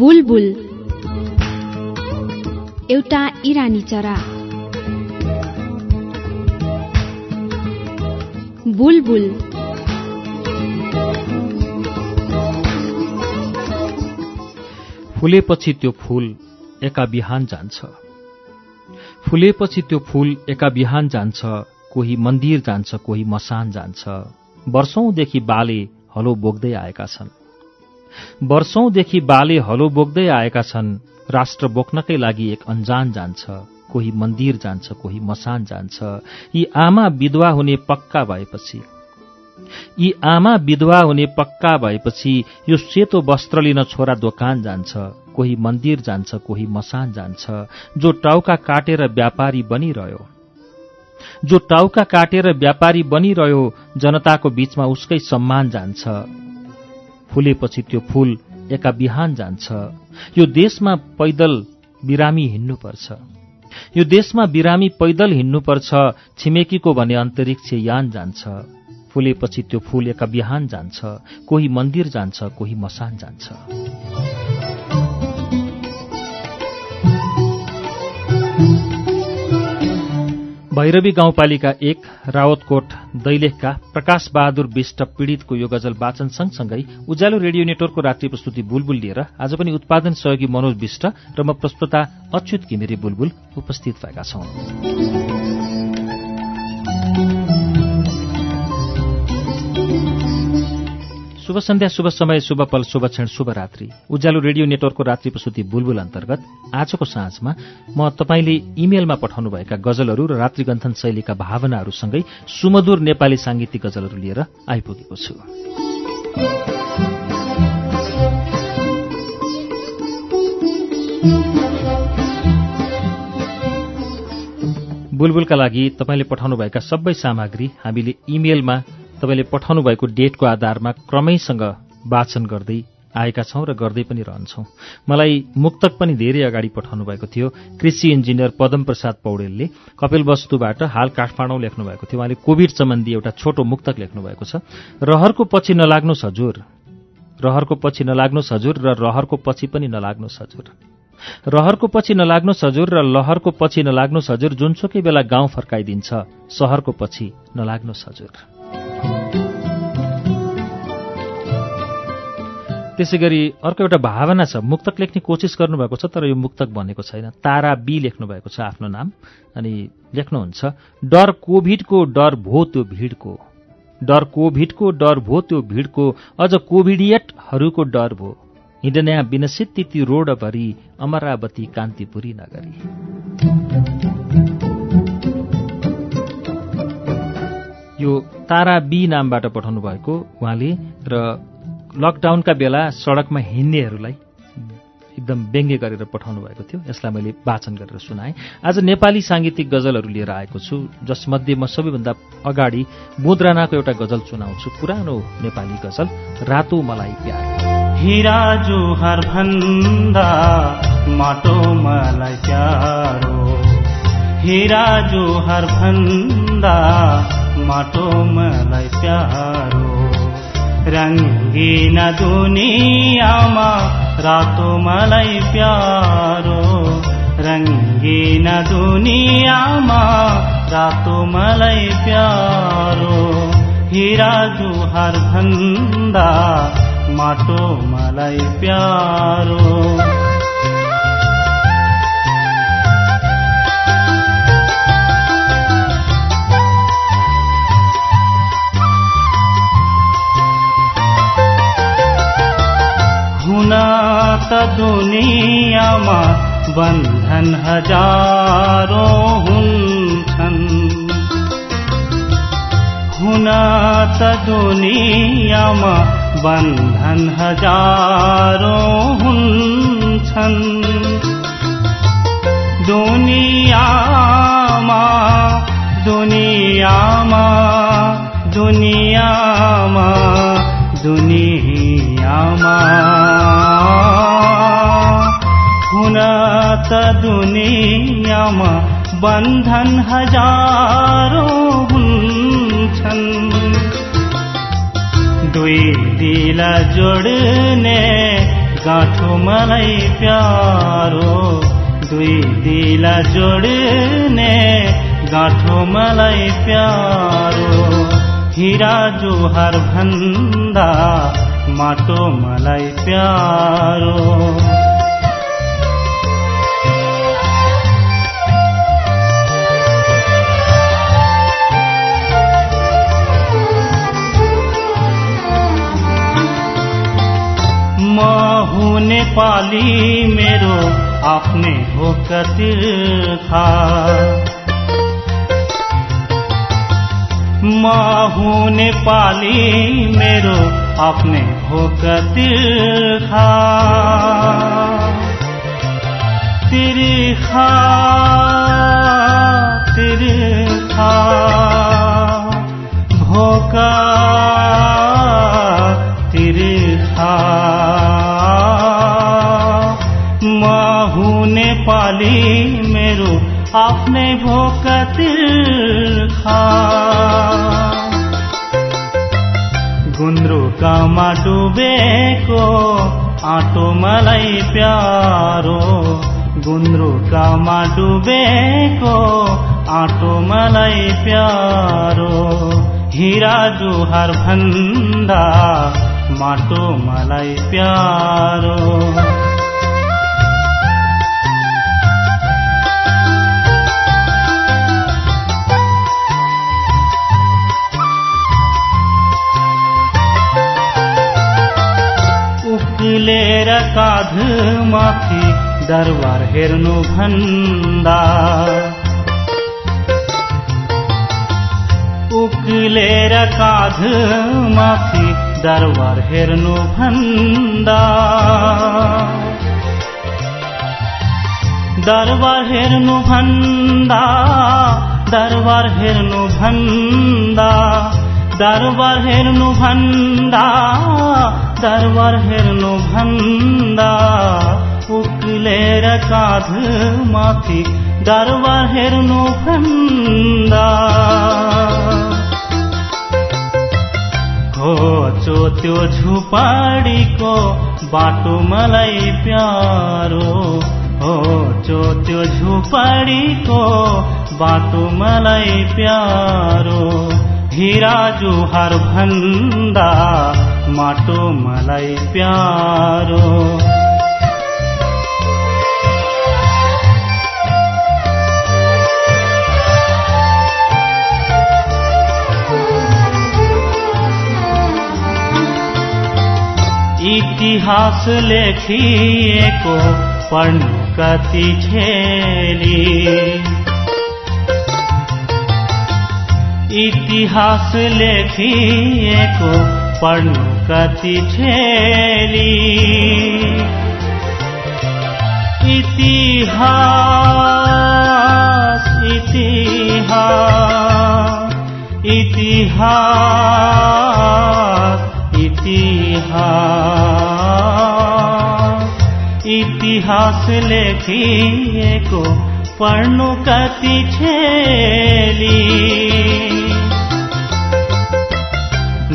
बुलबुल। एउटा इरानी चरा। बुलबुल। फुलेपछि त्यो फूल एका बिहान जान्छ। फुलेपछि त्यो फूल एका बिहान जान्छ कोही मन्दिर जान्छ कोही मसान जान्छ। वर्षौंदेखि बाले हलो बोक्दै आएका छन्। वर्षौंदेखि बाले हलो बोक्दै आएका छन्। राष्ट्र बोक्नकै लागि एक अन्जान जान्छ। कोही मन्दिर जान्छ कोही मसान जान्छ। यी आमा विधवा हुने पक्का भएपछि। यी आमा विधवा हुने पक्का भएपछि यो सेतो वस्त्र लिन छोरा दोकान जान्छ। कोही मन्दिर जान्छ कोही मसान जान्छ। जो टाउका काटेर व्यापारी बनिरह्यो। जो टाउका काटेर व्यापारी बनिरह्यो जनताको बीचमा उसकै सम्मान जान्छ। फुलेपछि त्यो फूल एका बिहान जान्छ। यो देशमा पैदल बिरामी हिँड्नुपर्छ। यो देशमा बिरामी पैदल हिँड्नुपर्छ छिमेकीको भने अन्तरिक्ष यान जान्छ। फुलेपछि त्यो फूल एका बिहान जान्छ कोही मन्दिर जान्छ कोही मसान जान्छ। भैरवी गाउँपालिका एक रावतकोट दैलेखका प्रकाश बहादुर विष्ट पीड़ितको यो गजल वाचन सँगसँगै उज्यालो रेडियो नेटवर्कको रात्रि प्रस्तुति बुलबुल लिएर आज पनि उत्पादन सहयोगी मनोज विष्ट र म प्रस्तुता अच्युत घिमिरे बुलबुल उपस्थित भएका छौं। शुभ सन्ध्या शुभ समय शुभ पल शुभ क्षण शुभ रात्रि। उज्यालो रेडियो नेटवर्कको रात्रि प्रस्तुति बुलबुल अन्तर्गत आजको साँझमा म तपाईँले इमेलमा पठाउनुभएका गजलहरू र रात्रिगन्थन शैलीका भावनाहरूसँगै सुमधुर नेपाली साङ्गीतिक गजलहरू लिएर आइपुगेको छु। बुलबुलका लागि तपाईँले पठाउनुभएका सबै सामग्री हामीले इमेलमा तपाईँले पठाउनु भएको डेटको आधारमा क्रमैसँग वाचन गर्दै आएका छौं र गर्दै पनि रहन्छौं। मलाई मुक्तक पनि धेरै अगाडि पठाउनु भएको थियो। कृषि इन्जिनियर पदम प्रसाद पौडेलले कपिल वस्तुबाट हाल काठमाडौँ लेख्नु भएको थियो। उहाँले कोविड सम्बन्धी एउटा छोटो मुक्तक लेख्नु भएको छ। रहरको पछि नलाग्नुहोस् हजुर रहरको पछि नलाग्नुहोस् हजुर र रहरको पछि पनि नलाग्नुहोस् हजुर रहरको पछि नलाग्नुहोस् हजुर र लहरको पछि नलाग्नुहोस् हजुर जुनसुकै बेला गाउँ फर्काइदिन्छ सहरको पछि नलाग्नुहोस् हजुर त्यसै गरी अर्को एउटा भावना छ। मुक्तक लेख्ने कोसिस गर्नुभएको छ तर यो मुक्तक भनेको छैन। तारा बी लेख्नु भएको छ आफ्नो नाम अनि लेख्नुहुन्छ डर कोभिडको डर भो त्यो भिडको। डर कोभिडको डर भो त्यो भिडको। अझ कोभिडियटहरूको डर भो। हिँडन्या विनसित ती रोडभरि अमरावती कान्तिपुरी नगरी। यो तारा बी नामबाट पठाउनु भएको उहाँले र लकडाउनका बेला सडकमा हिँड्नेहरूलाई एकदम व्यङ्ग्य गरेर पठाउनु भएको थियो। यसलाई मैले वाचन गरेर सुनाएँ। आज नेपाली साङ्गीतिक गजलहरू लिएर आएको छु। जसमध्ये म सबैभन्दा अगाडि बुद्रानाको एउटा गजल सुनाउँछु। पुरानो नेपाली गजल रातो मलाई प्यार। हिरा भन्दा माटो मलाई प्यारो। हिरा भन्दा माटो मलाई प्यारो। रङ्गिन दुनियामा रातो मलाई प्यारो। रङ्गिन दुनियामा रातो मलाई प्यारो। हिरा जुहार भन्दा माटो मलाई प्यारो। त दुनियाँमा बन्धन हजारो हुन्छन् हुन त दुनियाँमा बन्धन हजारो हुन्छन् दुनियाँमा दुनियाँमा दुनियाँमा दुनियाँमा। हुन त दुनियाँमा बन्धन हजारो हुन्छन्। दुई दिल जोड्ने गाँठो मलाई प्यारो। दुई दिला जोड्ने गाँठो मलाई प्यारो। हिरा जोहार भन्दा माटो मलाई प्यारो। म हुँ नेपाली मेरो आफ्नै हो कतिर्खा। म हुँ नेपाली मेरो आफ्नै हो कतिर्खा तिर्खा तिर्खा भोका तिर्खा म हुँ नेपाली मेरो आफ्नै भोक गुन्द्रुकमा डुबेको आँटो मलाई प्यारो। गुन्द्रुकमा डुबेको आँटो मलाई प्यारो। हिरा जुहार भन्दा माटो मलाई प्यारो। उक्लेर काँध माथि दरबार हेर्नु भन्दा। उक्लेर काँध माथि दरबार हेर्नु भन्दा। दरबार हेर्नु भन्दा दरबार हेर्नु भन्दा दरबार हेर्नु भन्दा दरबार हेर्नु भन्दा उक्लेर काँध माथि दरबार हेर्नु भन्दा खोचो त्यो झुपाडीको बाटो मलाई प्यारो हो चो त्यो झुपाडीको बाटो मलाई प्यारो हिरा जुहार भन्दा माटो मलाई प्यारो इतिहास लेखिएको पढ्नु कति छेली इतिहास लेखिएको पढ्नु कति छेली इतिहास इतिहास इतिहास इतिहास। इतिहास लेखिएको पढ्नु कति छेली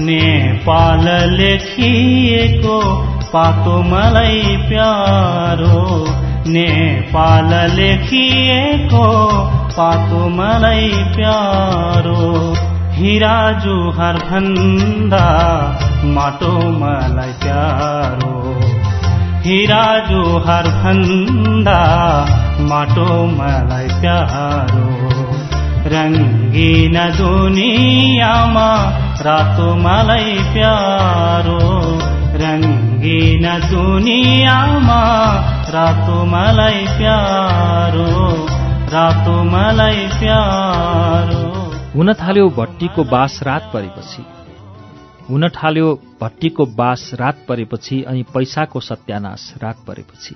नेपाल लेखिएको पातो मलाई प्यारो। नेपाल लेखिएको पातो मलाई प्यारो। हिरा जुहार भन्दा माटो मलाई प्यारो। हिरा जुहार भन्दा माटो मलाई प्यारो। रङ्गिन दुनियाँमा रातो मलाई प्यारो रङ्गिन दुनियाँमा रातो मलाई प्यारो रातो मलाई प्यारो। हुन थाल्यो भट्टीको बास रात परेपछि। हुन थाल्यो भट्टीको बास रात परेपछि अनि पैसाको सत्यानाश रात परेपछि।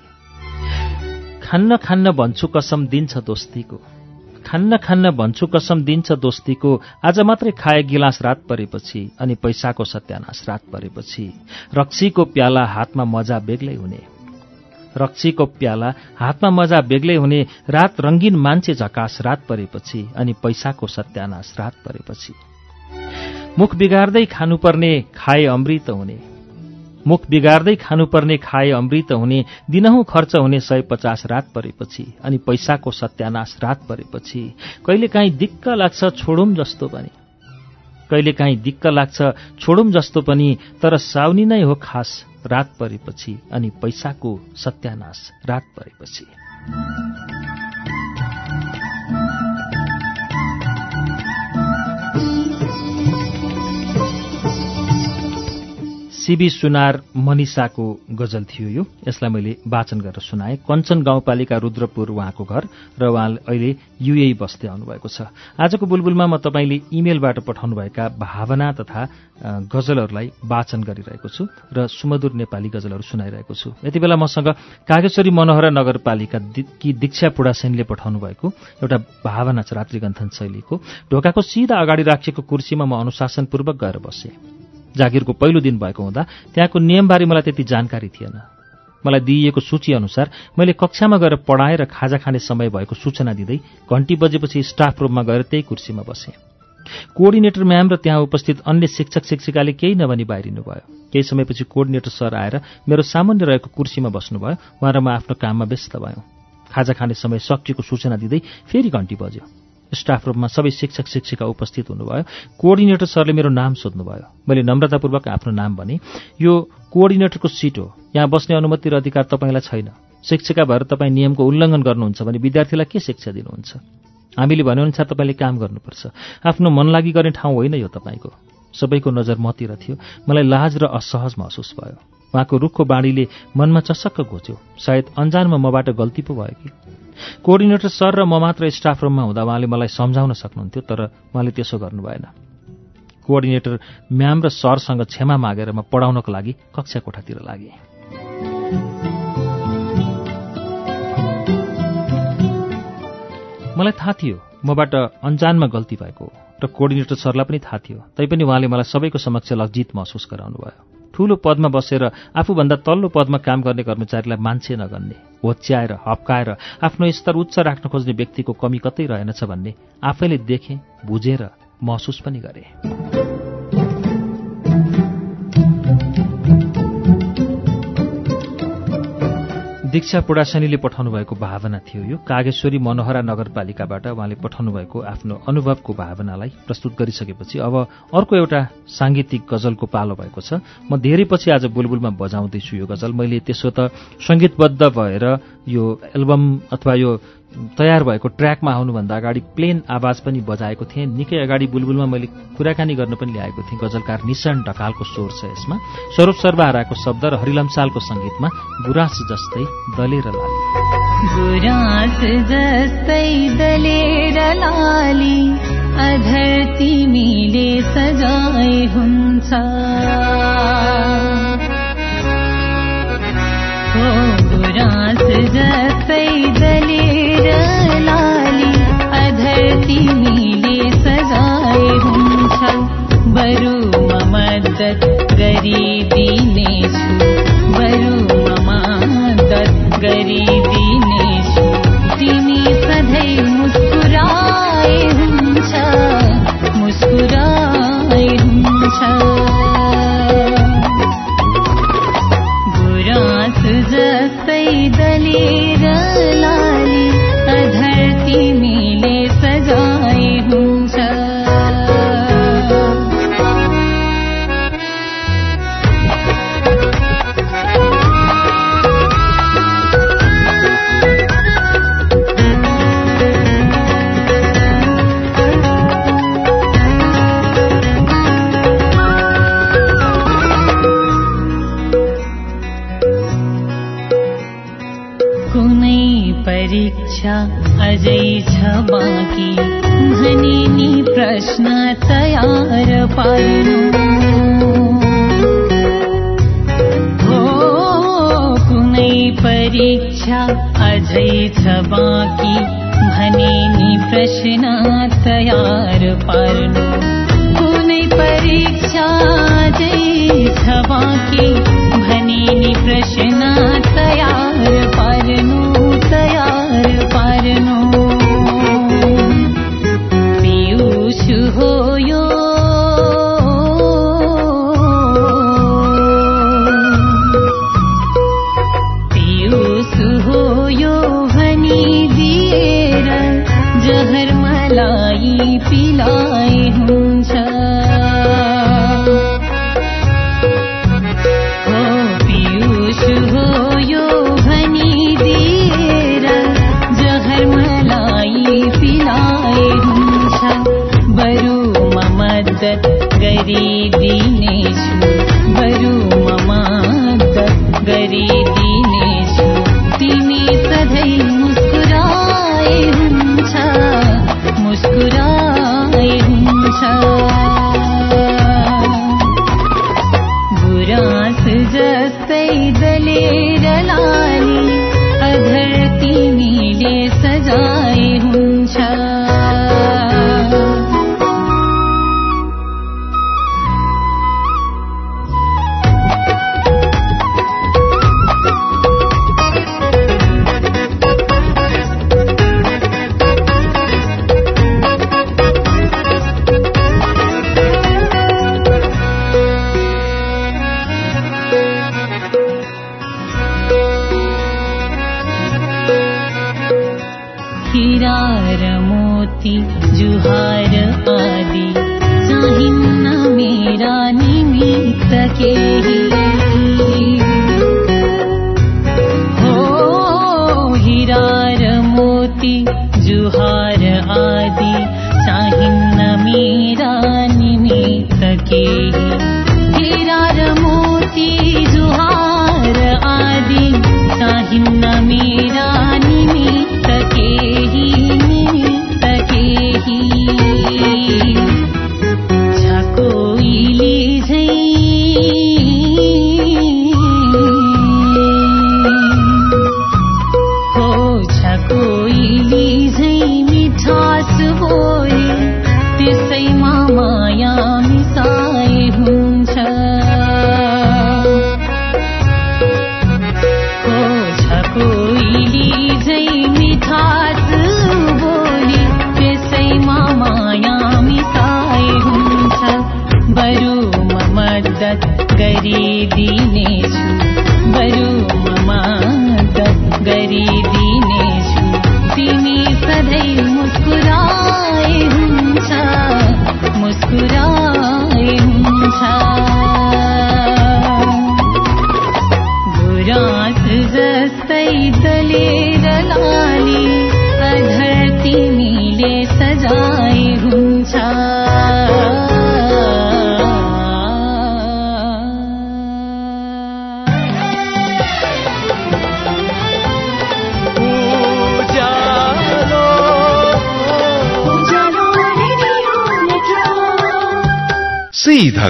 खान्न खान्न भन्छु कसम दिन्छ दोस्तीको। खान्न खान्न भन्छु कसम दिन्छ दोस्तीको। आज मात्रै खाए गिलास रात परेपछि अनि पैसाको सत्यानाश रात परेपछि। रक्सीको प्याला हातमा मजा बेग्लै हुने। रक्सीको प्याला हातमा मजा बेग्लै हुने रात रङ्गीन मान्छे झकास रात परेपछि अनि पैसाको सत्यानाश रात परेपछि। मुख बिगार्दै खानुपर्ने खाए अमृत हुने। मुख बिगार्दै खानुपर्ने खाए अमृत हुने दिनहुँ खर्च हुने सय पचास रात परेपछि अनि पैसाको सत्यानाश रात परेपछि कहिलेकाहीँ दिक्क लाग्छ छोडौँ जस्तो पनि। कहिलेकाहीँ दिक्क लाग्छ छोडौँ जस्तो पनि तर साउनी नै हो खास रात परेपछि अनि पैसाको सत्यानाश रात परेपछि। सिबी सुनार मनिषाको गजल थियो यो। यसलाई मैले वाचन गरेर सुनाएँ। कञ्चन गाउँपालिका रुद्रपुर उहाँको घर र उहाँ अहिले युए बस्दै आउनुभएको छ। आजको बुलबुलमा म तपाईँले इमेलबाट पठाउनुभएका भावना तथा गजलहरूलाई वाचन गरिरहेको छु र सुमधुर नेपाली गजलहरू सुनाइरहेको छु। यति बेला मसँग कागेश्वरी मनोहरा नगरपालिका कि दीक्षा पुडासेनले पठाउनु भएको एउटा भावना छ रात्रिगन्थन शैलीको। ढोकाको सिधा अगाडि राखिएको कुर्सीमा म अनुशासनपूर्वक गएर बसेँ। जागिरको पहिलो दिन भएको हुँदा त्यहाँको नियमबारे मलाई त्यति जानकारी थिएन। मलाई दिइएको सूची अनुसार मैले कक्षामा गएर पढाएर खाजा खाने समय भएको सूचना दिँदै घन्टी बजेपछि स्टाफ रूममा गएर त्यही कुर्सीमा बसेँ। कोअर्डिनेटर म्याम र त्यहाँ उपस्थित अन्य शिक्षक शिक्षिकाले केही नभनी बाहिरिनु भयो केही समयपछि कोअर्डिनेटर सर आएर मेरो सामान्य रहेको कुर्सीमा बस्नुभयो। उहाँ र म आफ्नो काममा व्यस्त भयौँ। खाजा खाने समय सकिएको सूचना दिँदै फेरि घन्टी बज्यो। स्टाफ रूममा सबै शिक्षक शिक्षिका उपस्थित हुनुभयो। कोअर्डिनेटर सरले मेरो नाम सोध्नुभयो। मैले नम्रतापूर्वक आफ्नो नाम भने यो कोअर्डिनेटरको सिट हो। यहाँ बस्ने अनुमति र अधिकार तपाईँलाई छैन। शिक्षिका भएर तपाईँ नियमको उल्लङ्घन गर्नुहुन्छ भने विद्यार्थीलाई के शिक्षा दिनुहुन्छ? हामीले भनेअनुसार तपाईँले काम गर्नुपर्छ। आफ्नो मन लागि गर्ने ठाउँ होइन यो तपाईँको। सबैको नजर मतिर थियो। मलाई लाज र असहज महसुस भयो। उहाँको रुखको बाणीले मनमा चसक्क घोच्यो। सायद अन्जानमा मबाट गल्ती पो भयो कि? कोअर्डिनेटर सर र म मात्र स्टाफ रूममा हुँदा उहाँले मलाई सम्झाउन सक्नुहुन्थ्यो तर उहाँले त्यसो गर्नु भएन। कोअर्डिनेटर म्याम र सरसँग क्षमा मागेर म पढाउनको लागि कक्षा कोठातिर लागेँ। मलाई थाहा थियो मबाट अन्जानमा गल्ती भएको र कोअर्डिनेटर सरलाई पनि थाहा थियो। तैपनि उहाँले मलाई सबैको समक्ष लज्जित महसुस गराउनु भयो ठूलो पदमा बसेर आफूभन्दा तल्लो पदमा काम गर्ने कर्मचारीलाई मान्छे नगन्ने होच्याएर हप्काएर आफ्नो स्तर उच्च राख्न खोज्ने व्यक्तिको कमी कतै रहेनछ भन्ने आफैले देखेँ बुझेर महसुस पनि गरे। दीक्षा पुडासनीले पठाउनु भएको भावना थियो यो। कागेश्वरी मनोहरा नगरपालिकाबाट उहाँले पठाउनु भएको आफ्नो अनुभवको भावनालाई प्रस्तुत गरिसकेपछि अब अर्को एउटा साङ्गीतिक गजलको पालो भएको छ। म धेरै पछि आज बुलबुलमा बजाउँदैछु यो गजल। मैले त्यसो त सङ्गीतबद्ध भएर यो एल्बम अथवा यो तयार भएको ट्र्याकमा आउनुभन्दा अगाडि प्लेन आवाज पनि बजाएको थिएँ। निकै अगाडि बुलबुलमा मैले कुराकानी गर्न पनि ल्याएको थिएँ। गजलकार निशान ढकालको स्वर छ यसमा। स्वरूप सर्वाहाराको शब्द र हरिलमसालको सङ्गीतमा गुराँस जस्तै दलेर लाली। हुन्छ। गुराँस जस्तै दलेर लाली बाँकी भने नि प्रश्न कुनै परीक्षा अझै छ बाँकी भने नि प्रश्न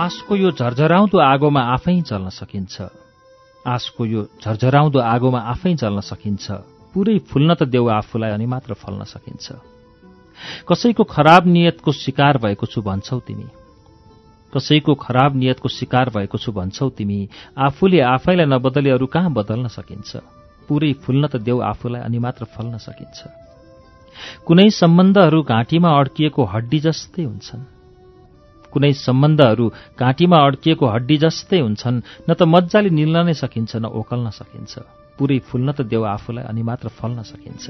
आँसको यो झरझराउँदो आगोमा आफै चल्न सकिन्छ। आँसको यो झरझराउँदो आगोमा आफै चल्न सकिन्छ। पुरै फुल्न त देऊ आफूलाई अनि मात्र फल्न सकिन्छ। कसैको खराब नियतको शिकार भएको छु भन्छौ तिमी। कसैको खराब नियतको शिकार भएको छु भन्छौ तिमी। आफूले आफैलाई नबदले अरू कहाँ बदल्न सकिन्छ? पुरै फुल्न त देऊ आफूलाई अनि मात्र फल्न सकिन्छ। कुनै सम्बन्धहरू घाँटीमा अड्किएको हड्डी जस्तै हुन्छन्। कुनै सम्बन्धहरू काँटीमा अड्किएको हड्डी जस्तै हुन्छन् न त मजाले निल्न नै सकिन्छ न ओकल्न सकिन्छ। पुरै फुल्न त देऊ आफूलाई अनि मात्र फल्न सकिन्छ।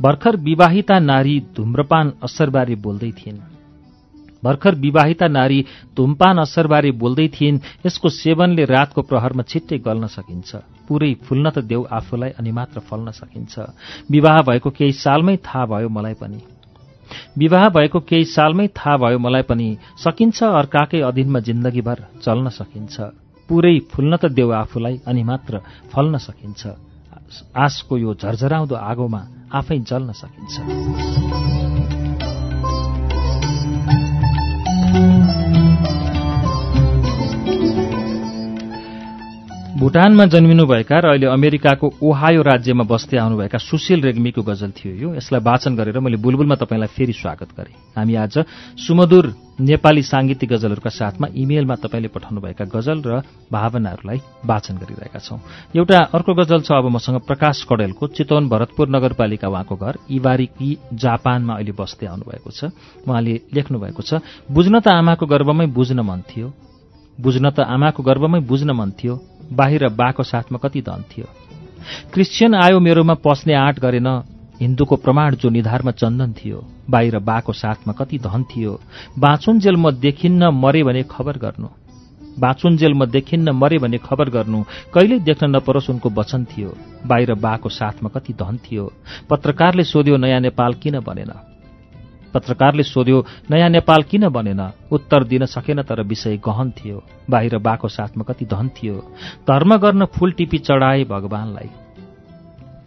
भर्खर विवाहिता नारी धुम्रपान असरबारे बोल्दै थिइन्। भर्खर विवाहिता नारी धुमपान असरबारे बोल्दै थिइन् यसको सेवनले रातको प्रहरमा छिट्टै गल्न सकिन्छ। पुरै फुल्न त देऊ आफूलाई अनि मात्र फल्न सकिन्छ। विवाह भएको केही सालमै थाहा भयो मलाई पनि। विवाह भएको केही सालमै थाहा भयो मलाई पनि सकिन्छ अर्काकै अधीनमा जिन्दगीभर चल्न सकिन्छ। पुरै फुल्न त देऊ आफूलाई अनि मात्र फल्न सकिन्छ। आशको यो झरझराउँदो आगोमा आफै जल्न सकिन्छ। भुटानमा जन्मिनुभएका र अहिले अमेरिकाको ओहायो राज्यमा बस्दै आउनुभएका सुशील रेग्मीको गजल थियो यो। यसलाई वाचन गरेर मैले बुलबुलमा तपाईँलाई फेरि स्वागत गरेँ। हामी आज सुमधुर नेपाली साङ्गीतिक गजलहरूका साथमा इमेलमा तपाईँले पठाउनुभएका गजल र भावनाहरूलाई वाचन गरिरहेका छौं। एउटा अर्को गजल छ अब मसँग प्रकाश कडेलको चितवन भरतपुर नगरपालिका उहाँको घर इवारिकी जापानमा अहिले बस्दै आउनुभएको छ। उहाँले लेख्नुभएको छ बुझ्न त आमाको गर्वमै बुझ्न मन थियो। बुझ्न त आमाको गर्वमै बुझ्न मन थियो। बाहिर बाको साथमा कति धन थियो? क्रिस्चियन आयो मेरोमा पस्ने आँट गरेन। हिन्दूको प्रमाण जो निधारमा चन्दन थियो बाहिर बाको साथमा कति धन थियो? बाँचुन्जेल म देखिन्न मरे भने खबर गर्नु। बाँचुन्जेल म देखिन्न मरे भने खबर गर्नु। कहिल्यै देख्न नपरोस् उनको वचन थियो। बाहिर बाको साथमा कति धन थियो? पत्रकारले सोध्यो नयाँ नेपाल किन बनेन? पत्रकारले सोध्यो नयाँ नेपाल किन बनेन? उत्तर दिन सकेन तर विषय गहन थियो बाहिर बाको साथमा कति धन थियो। धर्म गर्न फूल टिपी चढाए भगवानलाई।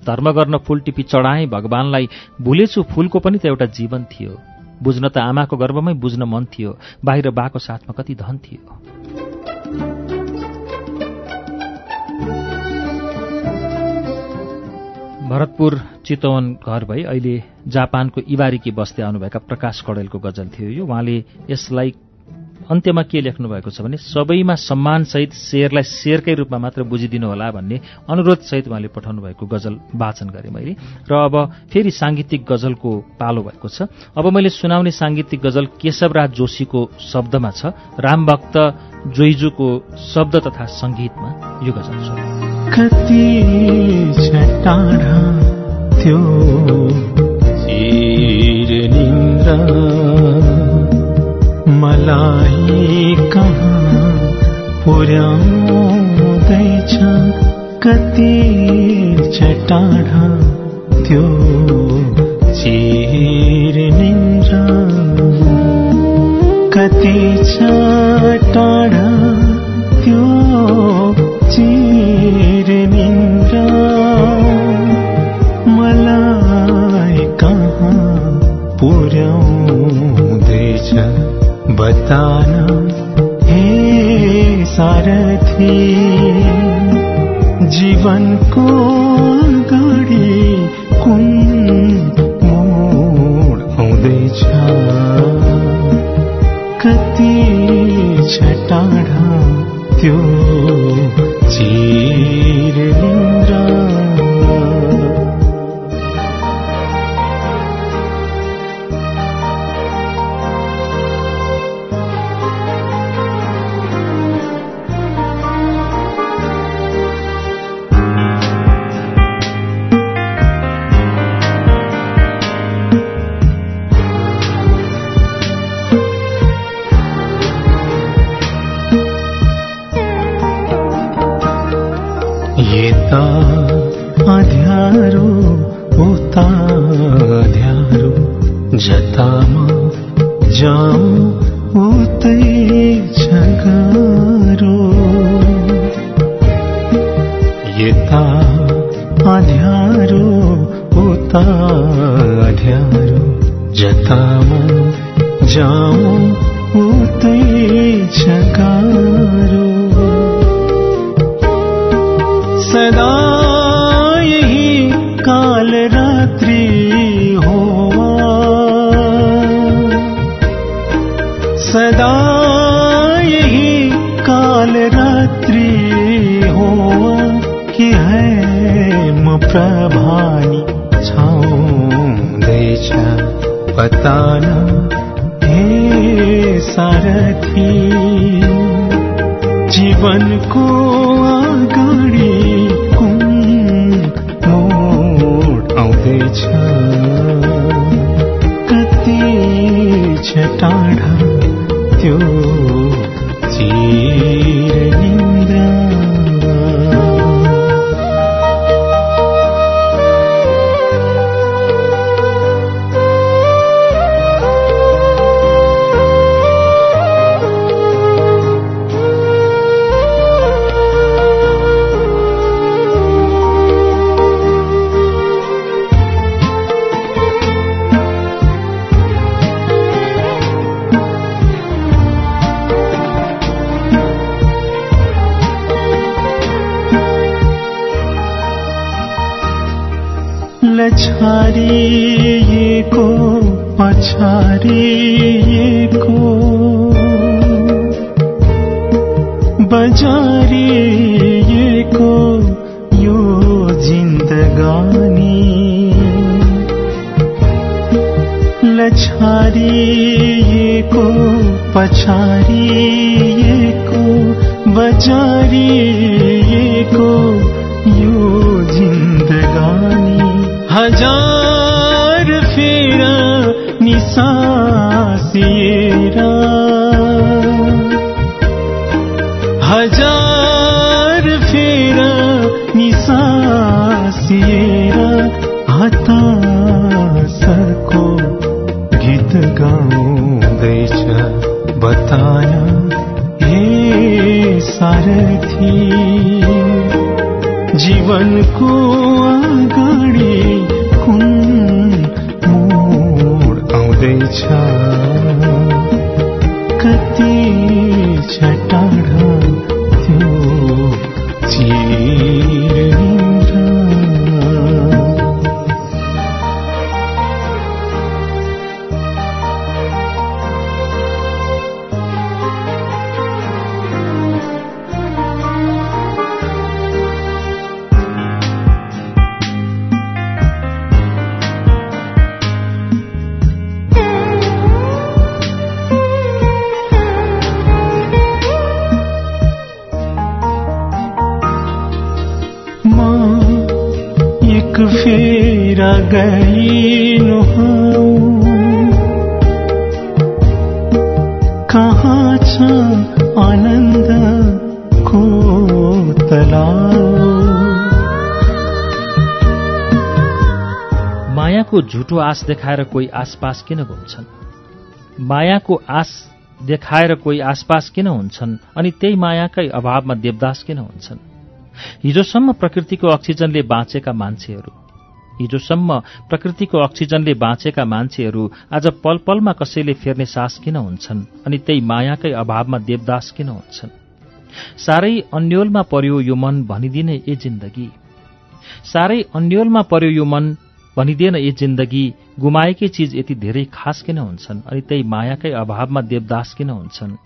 धर्म गर्न फूल टिपी चढाएँ भगवानलाई। भुलेछु फूलको पनि त एउटा जीवन थियो। बुझ्न त आमाको गर्वमै बुझ्न मन थियो। बाहिर बाको साथमा कति धन थियो? भरतपुर चितवन घर भई अहिले जापानको इबारीकी बस्दै आउनुभएका प्रकाश कडेलको गजल थियो यो। उहाँले यसलाई अन्त्यमा के लेख्नु भएको छ भने सबैमा सम्मानसहित शेरलाई शेरकै रूपमा मात्र बुझिदिनु होला भन्ने अनुरोधसहित उहाँले पठाउनु भएको गजल वाचन गरेँ मैले। र अब फेरि साङ्गीतिक गजलको पालो भएको छ। अब मैले सुनाउने साङ्गीतिक गजल केशवराज जोशीको शब्दमा छ। रामभक्त जोइजुको शब्द तथा सङ्गीतमा यो गजल छ। कति छटाडा त्यो चिर निन्द्रा मलाई कहाँ पुर्याउँदैछ? कति छटाडा त्यो चिर निन्द्रा कति छ टाढा सारथी जीवनको ಯಾರೋ टाढा त्यो फेरा हौ कहाँ छ तलाउ मायाको झुटो आश देखाएर कोही आसपास किन घुम्छन्? मायाको आश देखाएर कोही आसपास किन हुन्छन्? अनि त्यही मायाकै अभावमा देवदास किन हुन्छन्? हिजोसम्म प्रकृतिको अक्सिजनले बाँचेका मान्छेहरू हिजोसम्म प्रकृतिको अक्सिजनले बाँचेका मान्छेहरू आज पल पलमा कसैले फेर्ने सास किन हुन्छन् अनि त्यही मायाकै अभावमा देवदास किन हुन्छन्? साह्रै अन्यलमा पर्यो यो मन भनिदिने ए जिन्दगी। साह्रै अन्यलमा पर्यो यो मन भनिदिएन ए जिन्दगी गुमाएकै चिज यति धेरै खास किन हुन्छन् अनि त्यही मायाकै अभावमा देवदास किन हुन्छन्?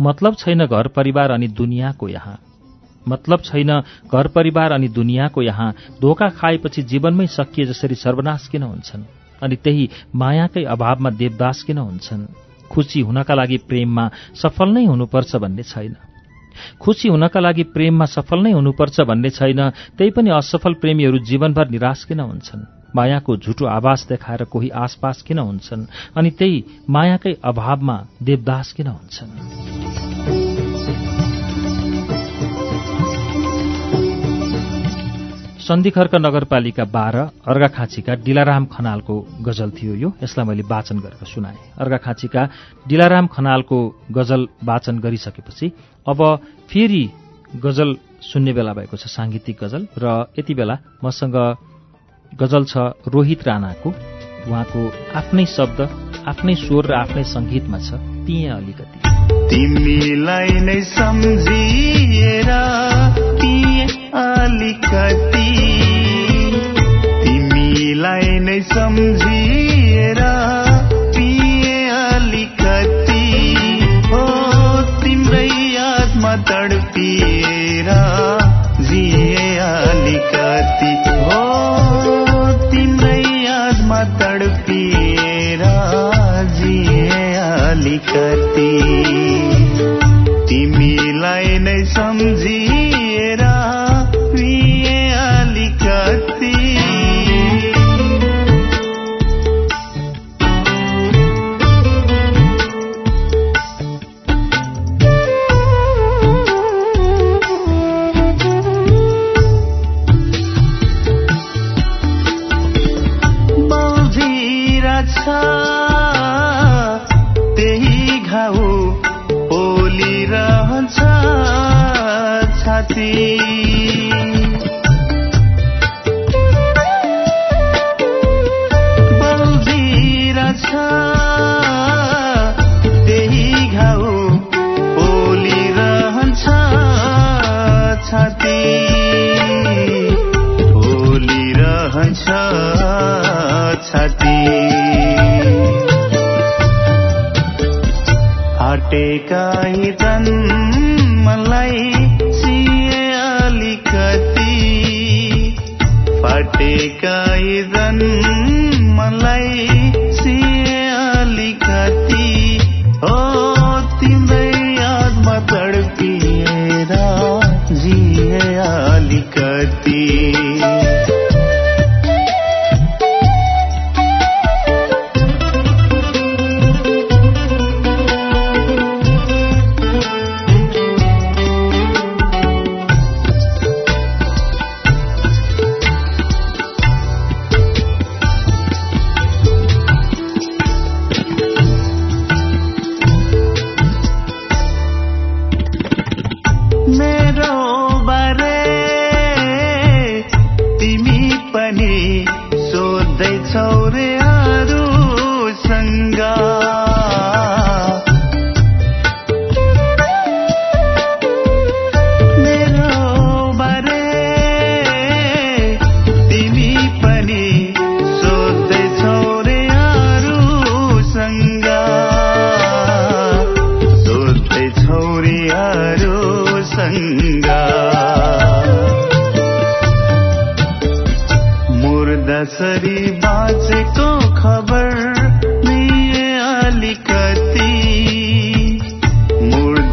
मतलब छैन घर परिवार अनि दुनियाँको यहाँ। मतलब छैन घर परिवार अनि दुनियाँको यहाँ धोका खाएपछि जीवनमै सकिए जसरी सर्वनाश किन हुन्छन्? अनि त्यही मायाकै अभावमा देवदास किन हुन्छन्? खुसी हुनका लागि प्रेममा सफल नै हुनुपर्छ भन्ने छैन। खुसी हुनका लागि प्रेममा सफल नै हुनुपर्छ भन्ने छैन त्यही पनि असफल प्रेमीहरू जीवनभर निराश किन हुन्छन्? मायाको झुटो आवाज देखाएर कोही आसपास किन हुन्छन्? अनि त्यही मायाकै अभावमा देवदास किन हुन्छन्? सन्धिखर्क नगरपालिका बाह्र अर्घाखाँचीका डिलाराम खनालको गजल थियो यो। यसलाई मैले वाचन गरेर सुनाएँ। अर्घाखाँचीका डिलाराम खनालको गजल वाचन गरिसकेपछि अब फेरि गजल सुन्ने बेला भएको छ साङ्गीतिक गजल। र यति बेला मसँग गजल छ रोहित राणाको। उहाँको आफ्नै शब्द आफ्नै स्वर र आफ्नै सङ्गीतमा छ तिए अलिकति। तिमीलाई नै सम्झिएर अलिकति तिमीलाई नै सम्झिएर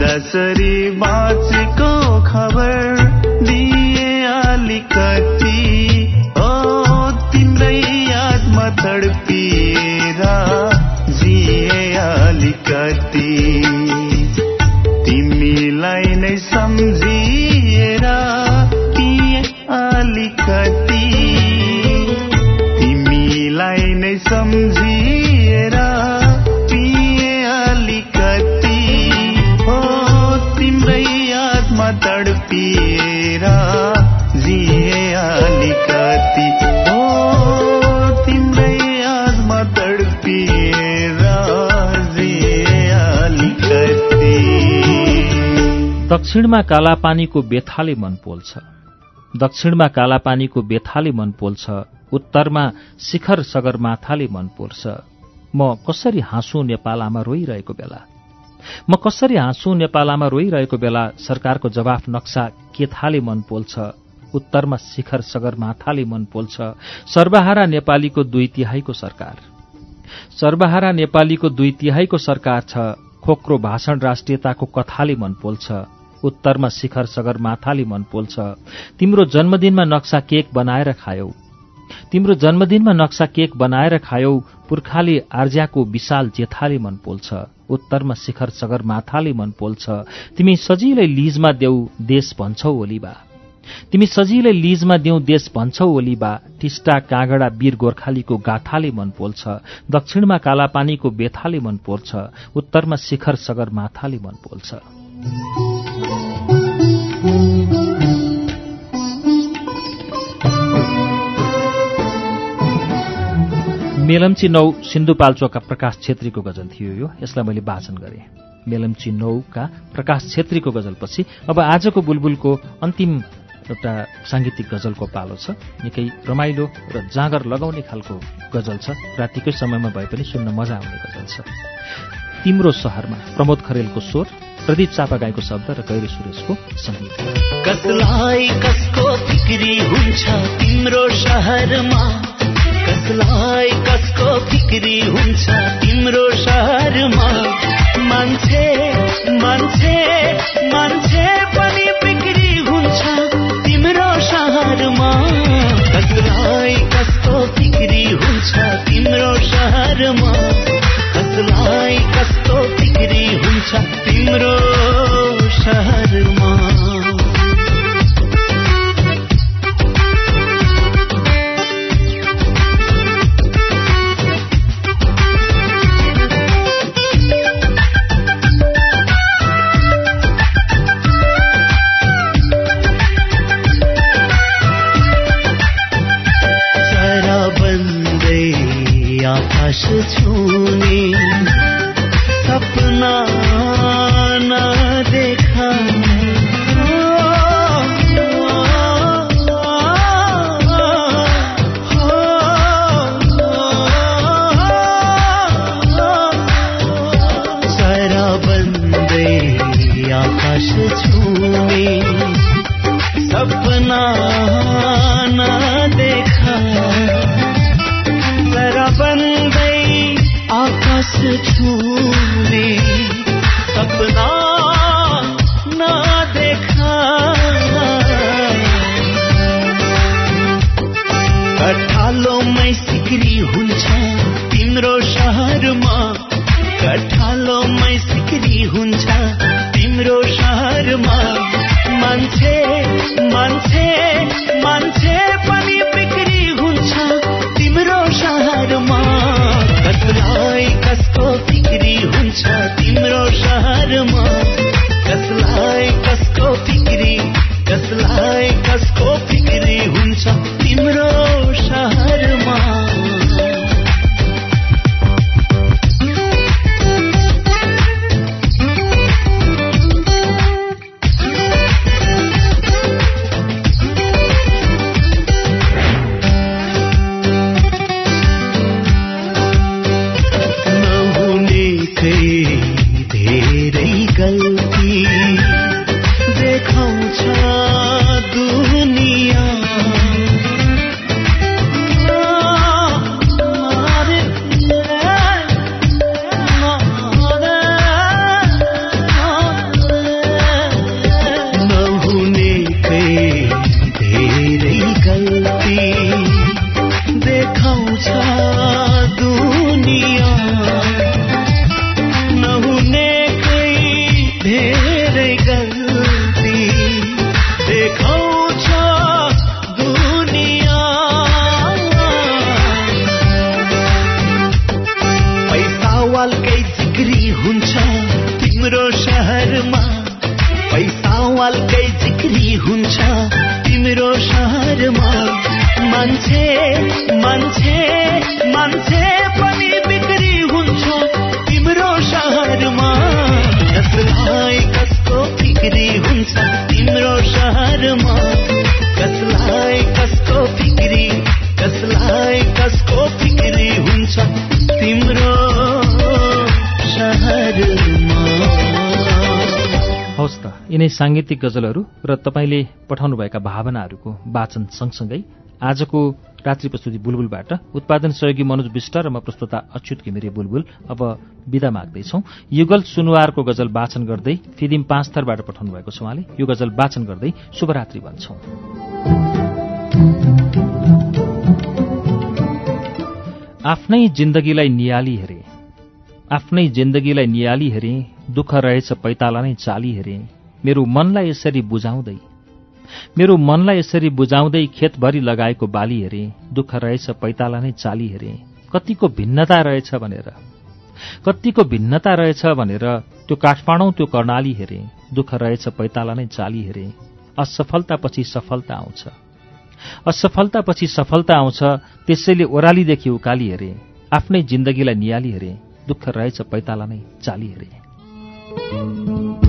मुर्दासरी बाँचेको खबर दिए अलिकति ओ तिम्रै यादमा तडपिएर जिए अलिकति तिमीलाई नै सम्झिएर दक्षिणमा कालापानीको बेथाले मन पोल्छ। दक्षिणमा कालापानीको बेथाले मन पोल्छ। उत्तरमा शिखर सगरमाथाले मन पोल्छ। म कसरी हाँसु नेपालामा रोइरहेको बेला? म कसरी हाँसु नेपालामा रोइरहेको बेला सरकारको जवाफ नक्सा केथाले मन पोल्छ? उत्तरमा शिखर सगरमाथाले मन पोल्छ। सर्वहारा नेपालीको दुई तिहाईको सरकार। सर्वहारा नेपालीको दुई तिहाईको सरकार छ। खोक्रो भाषण राष्ट्रियताको कथाले मन पोल्छ। उत्तरमा शिखर सगरमाथाले मन पोल्छ। तिम्रो जन्मदिनमा नक्सा केक बनाएर खायौ। तिम्रो जन्मदिनमा नक्सा केक बनाएर खायौ पुर्खाले आर्ज्याको विशाल जेथाले मन पोल्छ। उत्तरमा शिखर सगरमाथाले मन पोल्छ। तिमी सजिलै लिजमा देऊ देश भन्छौ ओलीबा। तिमी सजिलै लिजमा देऊ देश भन्छौ ओलीबा। टिस्टा काँगडा वीर गोर्खालीको गाथाले मन पोल्छ। दक्षिणमा कालापानीको बेथाले मन पोल्छ। उत्तरमा शिखर सगरमाथाले मन पोल्छ। मेलम्ची नौ सिन्धुपाल्चोकका प्रकाश छेत्रीको गजल थियो यो। यसलाई मैले वाचन गरेँ। मेलम्ची नौका प्रकाश छेत्रीको गजलपछि अब आजको बुलबुलको अन्तिम एउटा साङ्गीतिक गजलको पालो छ। निकै रमाइलो र जाँगर लगाउने खालको गजल छ। रातिकै समयमा भए पनि सुन्न मजा आउने गजल छ। तिम्रो सहरमा प्रमोद खरेलको स्वर प्रदीप चापागाईको शब्द र गैरी सुरेशको सङ्गीत कसलाई कसको फिक्री हुन्छ तिम्रो सहरमा? कसलाई कसको फिक्री हुन्छ तिम्रो It's true. साङ्गीतिक गजलहरू र तपाईँले पठाउनुभएका भावनाहरूको वाचन सँगसँगै आजको रात्रि प्रस्तुति बुलबुलबाट उत्पादन सहयोगी मनोज विष्ट र म प्रस्तुता अच्युत घिमिरे बुलबुल अब विदा माग्दैछौ। युगल सुनुवारको गजल वाचन गर्दै फिदिम पाँच थरबाट पठाउनु भएको छ उहाँले। यो गजल वाचन गर्दै शुभरात्रि भन्छौं। आफ्नै जिन्दगीलाई नियाली हेरे आफ्नै जिन्दगीलाई नियाली हेरे दुःख रहेछ पैताला नै चाली हेरे। मेरो मनलाई यसरी बुझाउँदै मेरो मनलाई यसरी बुझाउँदै खेतभरि लगाएको बाली हेरे दुःख रहेछ पैताला नै चाली हेरे। कतिको भिन्नता रहेछ भनेर कतिको भिन्नता रहेछ भनेर त्यो काठमाडौँ त्यो कर्णाली हेरे। दुःख रहेछ पैताला नै चाली हेरे। असफलतापछि सफलता आउँछ। असफलतापछि सफलता आउँछ त्यसैले ओह्रालीदेखि उकाली हेरे। आफ्नै जिन्दगीलाई नियाली हेरे। दुःख रहेछ पैताला नै चाली हेरे।